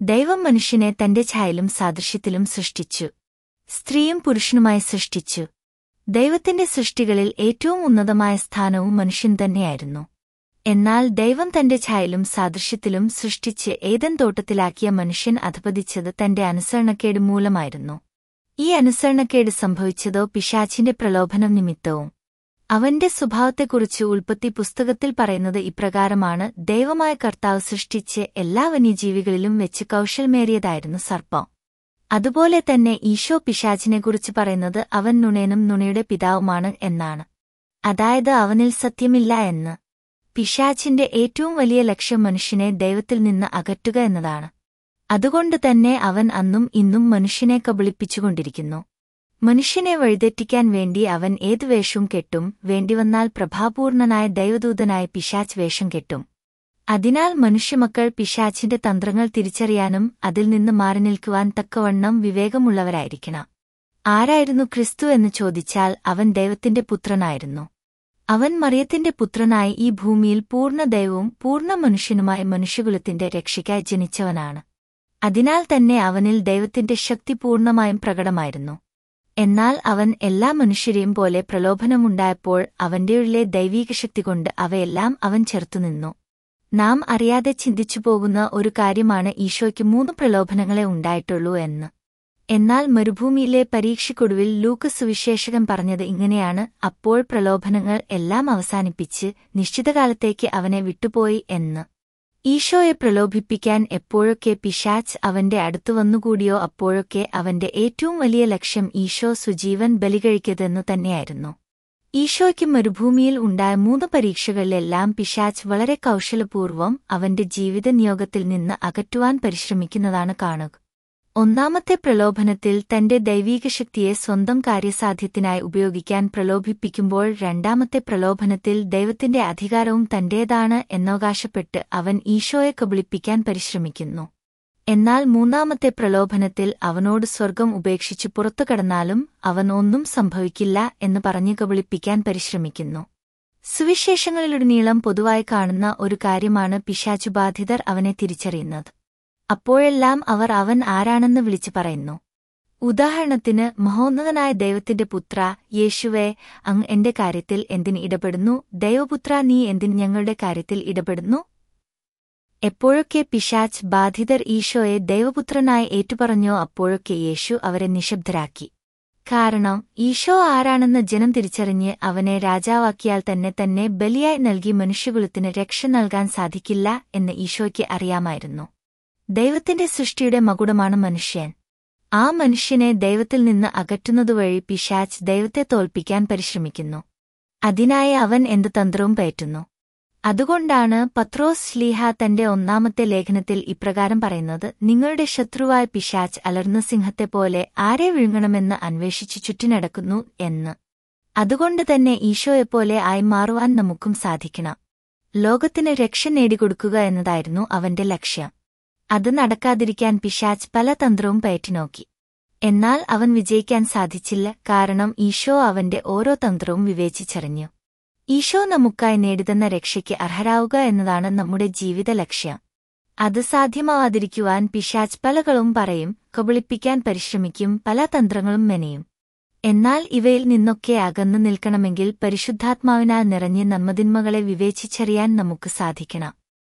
ദൈവം മനുഷ്യനെ തന്റെ ഛായലും സാദൃശ്യത്തിലും സൃഷ്ടിച്ചു. സ്ത്രീയും പുരുഷനുമായി സൃഷ്ടിച്ചു. ദൈവത്തിന്റെ സൃഷ്ടികളിൽ ഏറ്റവും ഉന്നതമായ സ്ഥാനവും മനുഷ്യൻ തന്നെയായിരുന്നു. എന്നാൽ ദൈവം തന്റെ ഛായലും സാദൃശ്യത്തിലും സൃഷ്ടിച്ച് ഏതൻ തോട്ടത്തിലാക്കിയ മനുഷ്യൻ അധപതിച്ചത് തന്റെ അനുസരണക്കേട് മൂലമായിരുന്നു. ഈ അനുസരണക്കേട് സംഭവിച്ചതോ പിശാച്ചിന്റെ പ്രലോഭനം നിമിത്തവും. അവന്റെ സ്വഭാവത്തെക്കുറിച്ച് ഉൽപ്പത്തി പുസ്തകത്തിൽ പറയുന്നത് ഇപ്രകാരമാണ് ദൈവമായ കർത്താവ് സൃഷ്ടിച്ച് എല്ലാ വന്യജീവികളിലും വെച്ച് കൗശൽമേറിയതായിരുന്നു സർപ്പം. അതുപോലെ തന്നെ ഈശോ പിശാചിനെക്കുറിച്ച് പറയുന്നത് അവൻ നുണേനും നുണയുടെ പിതാവുമാണ് എന്നാണ്. അതായത് അവനിൽ സത്യമില്ല എന്ന്. പിശാചിന്റെ ഏറ്റവും വലിയ ലക്ഷ്യം മനുഷ്യനെ ദൈവത്തിൽ നിന്ന് അകറ്റുക എന്നതാണ്. അതുകൊണ്ട് തന്നെ അവൻ അന്നും ഇന്നും മനുഷ്യനെ കബളിപ്പിച്ചുകൊണ്ടിരിക്കുന്നു. മനുഷ്യനെ വഴിതെറ്റിക്കാൻ വേണ്ടി അവൻ ഏതു വേഷവും കെട്ടും വേണ്ടിവന്നാൽ പ്രഭാപൂർണനായ ദൈവദൂതനായ പിശാച്ച് വേഷം കെട്ടും. അതിനാൽ മനുഷ്യമക്കൾ പിശാച്ചിന്റെ തന്ത്രങ്ങൾ തിരിച്ചറിയാനും അതിൽ നിന്ന് മാറി നിൽക്കുവാൻ തക്കവണ്ണം വിവേകമുള്ളവരായിരിക്കണം. ആരായിരുന്നു ക്രിസ്തു എന്ന് ചോദിച്ചാൽ അവൻ ദൈവത്തിന്റെ പുത്രനായിരുന്നു. അവൻ മറിയത്തിന്റെ പുത്രനായി ഈ ഭൂമിയിൽ പൂർണ ദൈവവും പൂർണ മനുഷ്യനുമായ മനുഷ്യകുലത്തിന്റെ രക്ഷയ്ക്കായി ജനിച്ചവനാണ്. അതിനാൽ തന്നെ അവനിൽ ദൈവത്തിന്റെ ശക്തി പൂർണമായും പ്രകടമായിരുന്നു. എന്നാൽ അവൻ എല്ലാ മനുഷ്യരെയും പോലെ പ്രലോഭനമുണ്ടായപ്പോൾ അവന്റെയുള്ളിലെ ദൈവീക ശക്തി കൊണ്ട് അവയെല്ലാം അവൻ ചെറുത്തുനിന്നു നാം അറിയാതെ ചിന്തിച്ചു പോകുന്ന ഒരു കാര്യമാണ് ഈശോയ്ക്ക് മൂന്ന് പ്രലോഭനങ്ങളെ ഉണ്ടായിട്ടുള്ളൂ എന്ന്. എന്നാൽ മരുഭൂമിയിലെ പരീക്ഷയ്ക്കൊടുവിൽ ലൂക്ക് സുവിശേഷകൻ പറഞ്ഞത് ഇങ്ങനെയാണ് അപ്പോൾ പ്രലോഭനങ്ങൾ എല്ലാം അവസാനിപ്പിച്ച് നിശ്ചിതകാലത്തേക്ക് അവനെ വിട്ടുപോയി എന്ന്. ഈശോയെ പ്രലോഭിപ്പിക്കാൻ എപ്പോഴൊക്കെ പിശാച്ച് അവന്റെ അടുത്തു വന്നുകൂടിയോ അപ്പോഴൊക്കെ അവന്റെ ഏറ്റവും വലിയ ലക്ഷ്യം ഈശോ സുജീവൻ ബലികഴിക്കതെന്നു തന്നെയായിരുന്നു. ഈശോയ്ക്ക് മരുഭൂമിയിൽ ഉണ്ടായ മൂന്ന് പരീക്ഷകളിലെല്ലാം പിശാച്ച് വളരെ കൗശലപൂർവം അവന്റെ ജീവിത നിയോഗത്തിൽ നിന്ന് അകറ്റുവാൻ പരിശ്രമിക്കുന്നതാണ് കാണുക. ഒന്നാമത്തെ പ്രലോഭനത്തിൽ തന്റെ ദൈവീക ശക്തിയെ സ്വന്തം കാര്യസാധ്യത്തിനായി ഉപയോഗിക്കാൻ പ്രലോഭിപ്പിക്കുമ്പോൾ രണ്ടാമത്തെ പ്രലോഭനത്തിൽ ദൈവത്തിന്റെ അധികാരവും തന്റേതാണ് എന്നവകാശപ്പെട്ട് അവൻ ഈശോയെ കബളിപ്പിക്കാൻ പരിശ്രമിക്കുന്നു. എന്നാൽ മൂന്നാമത്തെ പ്രലോഭനത്തിൽ അവനോട് സ്വർഗം ഉപേക്ഷിച്ച് പുറത്തു കടന്നാലും അവൻ ഒന്നും സംഭവിക്കില്ല എന്ന് പറഞ്ഞു കബളിപ്പിക്കാൻ പരിശ്രമിക്കുന്നു. സുവിശേഷങ്ങളിലുടനീളം പൊതുവായി കാണുന്ന ഒരു കാര്യമാണ് പിശാചുബാധിതർ അവനെ തിരിച്ചറിയുന്നത്. അപ്പോഴെല്ലാം അവർ അവൻ ആരാണെന്ന് വിളിച്ചു പറയുന്നു. ഉദാഹരണത്തിന് മഹോന്നതനായ ദൈവത്തിന്റെ പുത്ര യേശുവെ അങ് എന്റെ കാര്യത്തിൽ എന്തിന് ഇടപെടുന്നു? ദൈവപുത്ര നീ എന്തിന് ഞങ്ങളുടെ കാര്യത്തിൽ ഇടപെടുന്നു? എപ്പോഴൊക്കെ പിശാച്ച് ബാധിതർ ഈശോയെ ദൈവപുത്രനായി ഏറ്റുപറഞ്ഞോ അപ്പോഴൊക്കെ യേശു അവരെ നിശബ്ദരാക്കി. കാരണം ഈശോ ആരാണെന്ന് ജനം തിരിച്ചറിഞ്ഞ് അവനെ രാജാവാക്കിയാൽ തന്നെ തന്നെ ബലിയായി നൽകി മനുഷ്യകുലത്തിന് രക്ഷ നൽകാൻ സാധിക്കില്ല എന്ന് ഈശോയ്ക്ക് അറിയാമായിരുന്നു. ദൈവത്തിന്റെ സൃഷ്ടിയുടെ മകുടമാണ് മനുഷ്യൻ. ആ മനുഷ്യനെ ദൈവത്തിൽ നിന്ന് അകറ്റുന്നതുവഴി പിശാച്ച് ദൈവത്തെ തോൽപ്പിക്കാൻ പരിശ്രമിക്കുന്നു. അതിനായി അവൻ എന്ത് തന്ത്രവും പയറ്റുന്നു. അതുകൊണ്ടാണ് പത്രോസ് ശ്ലീഹ തന്റെ ഒന്നാമത്തെ ലേഖനത്തിൽ ഇപ്രകാരം പറയുന്നത് നിങ്ങളുടെ ശത്രുവായ പിശാച്ച് അലർന്ന സിംഹത്തെപ്പോലെ ആരെ വിഴുങ്ങണമെന്ന് അന്വേഷിച്ച് ചുറ്റിനടക്കുന്നു എന്ന്. അതുകൊണ്ട് തന്നെ ഈശോയെപ്പോലെ ആയി മാറുവാൻ നമുക്കും സാധിക്കണം. ലോകത്തിന് രക്ഷ നേടിക്കൊടുക്കുക എന്നതായിരുന്നു അവന്റെ ലക്ഷ്യം. അത് നടക്കാതിരിക്കാൻ പിശാച്ച് പല തന്ത്രവും പയറ്റിനോക്കി. എന്നാൽ അവൻ വിജയിക്കാൻ സാധിച്ചില്ല കാരണം ഈശോ അവന്റെ ഓരോ തന്ത്രവും വിവേചിച്ചറിഞ്ഞു. ഈശോ നമുക്കായി നേടിതന്ന രക്ഷയ്ക്ക് അർഹരാവുക എന്നതാണ് നമ്മുടെ ജീവിത ലക്ഷ്യം. അത് സാധ്യമാവാതിരിക്കുവാൻ പിശാച്ച് പലകളും പറയും കബളിപ്പിക്കാൻ പരിശ്രമിക്കും പല തന്ത്രങ്ങളും മെനയും. എന്നാൽ ഇവയിൽ നിന്നൊക്കെ അകന്നു നിൽക്കണമെങ്കിൽ പരിശുദ്ധാത്മാവിനാൽ നിറഞ്ഞ് നന്മതിന്മകളെ വിവേചിച്ചറിയാൻ നമുക്ക് സാധിക്കണം.